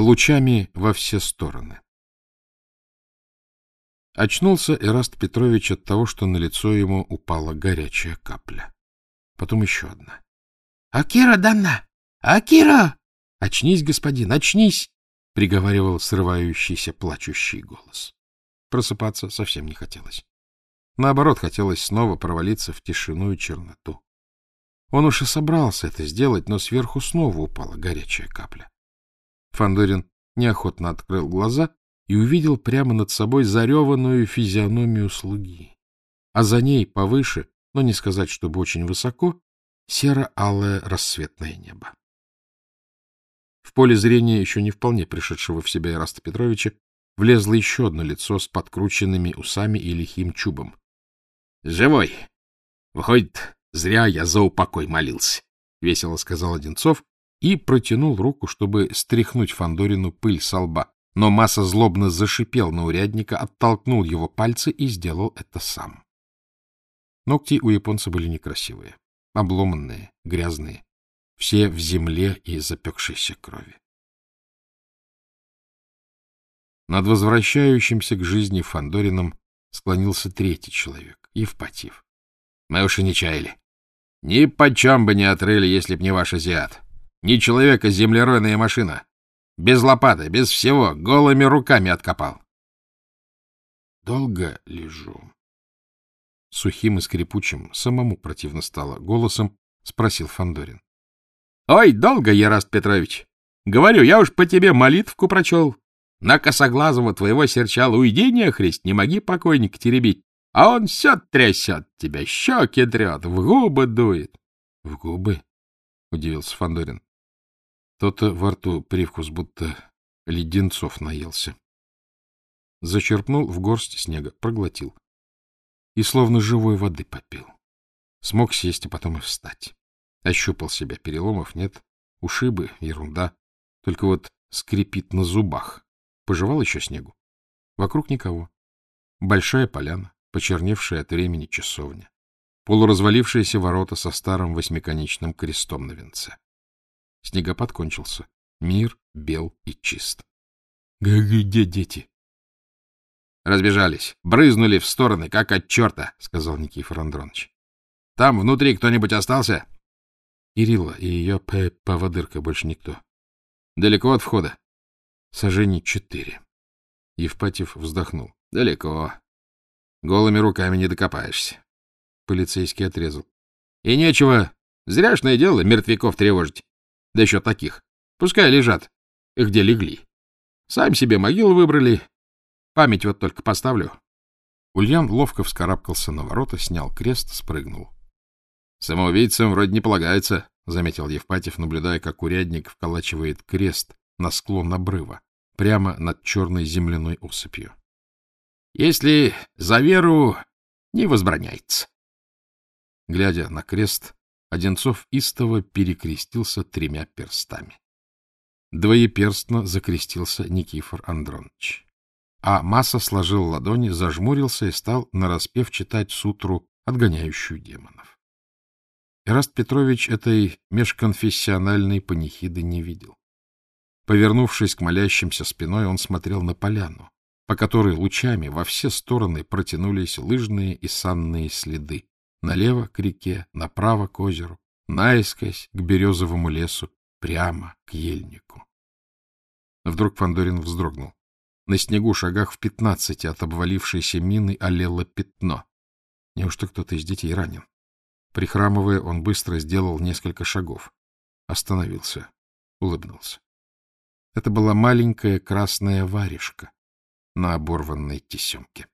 лучами во все стороны. Очнулся Эраст Петрович от того, что на лицо ему упала горячая капля. Потом еще одна. — Акира Дана! Акира! — Очнись, господин, очнись! — приговаривал срывающийся плачущий голос. Просыпаться совсем не хотелось. Наоборот, хотелось снова провалиться в тишину и черноту. Он уж и собрался это сделать, но сверху снова упала горячая капля. Фандорин неохотно открыл глаза и увидел прямо над собой зареванную физиономию слуги. А за ней повыше, но не сказать, чтобы очень высоко, серо-алое рассветное небо. В поле зрения еще не вполне пришедшего в себя Ираста Петровича влезло еще одно лицо с подкрученными усами и лихим чубом. — Живой! Выходит, зря я за упокой молился, — весело сказал Одинцов и протянул руку, чтобы стряхнуть Фандорину пыль со лба. Но Масса злобно зашипел на урядника, оттолкнул его пальцы и сделал это сам. Ногти у японца были некрасивые, обломанные, грязные, все в земле и запекшейся крови. Над возвращающимся к жизни Фандорином склонился третий человек, Евпатьев. — Мы уж и не чаяли. Ни почем бы не отрыли, если б не ваш азиат. Ни человека, землеройная машина. Без лопаты, без всего, голыми руками откопал. Долго лежу. Сухим и скрипучим, самому противно стало, голосом спросил Фандорин. Ой, долго, Яраст Петрович. Говорю, я уж по тебе молитвку прочел. На косоглазого твоего серчала уйди, нехрист, не моги покойника теребить. А он все трясет тебя, щеки трет, в губы дует. — В губы? — удивился Фандорин. То-то во рту привкус, будто леденцов наелся. Зачерпнул в горсть снега, проглотил. И словно живой воды попил. Смог сесть, а потом и встать. Ощупал себя, переломов нет, ушибы, ерунда. Только вот скрипит на зубах. Пожевал еще снегу. Вокруг никого. Большая поляна, почерневшая от времени часовня. Полуразвалившиеся ворота со старым восьмиконечным крестом на венце. Снегопад кончился. Мир бел и чист. — Где дети? — Разбежались. Брызнули в стороны, как от черта, — сказал Никифор Андронович. — Там внутри кто-нибудь остался? — Ирила и ее поводырка, больше никто. — Далеко от входа? — Сожжений четыре. Евпатьев вздохнул. — Далеко. Голыми руками не докопаешься. Полицейский отрезал. — И нечего. Зряшное дело мертвяков тревожить. Да еще таких. Пускай лежат, где легли. Сами себе могилу выбрали. Память вот только поставлю. Ульян ловко вскарабкался на ворота, снял крест, спрыгнул. — Самоубийцам вроде не полагается, — заметил Евпатьев, наблюдая, как урядник вколачивает крест на склон обрыва, прямо над черной земляной осыпью. — Если за веру не возбраняется. Глядя на крест, Одинцов истово перекрестился тремя перстами. Двоеперстно закрестился Никифор Андронович. А Масса сложил ладони, зажмурился и стал нараспев читать сутру, отгоняющую демонов. Ираст Петрович этой межконфессиональной панихиды не видел. Повернувшись к молящимся спиной, он смотрел на поляну, по которой лучами во все стороны протянулись лыжные и санные следы, Налево к реке, направо к озеру, наискось к березовому лесу, прямо к ельнику. Вдруг Фандорин вздрогнул. На снегу шагах в пятнадцати от обвалившейся мины олело пятно. Неужто кто-то из детей ранен? Прихрамывая, он быстро сделал несколько шагов. Остановился, улыбнулся. Это была маленькая красная варежка на оборванной тесемке.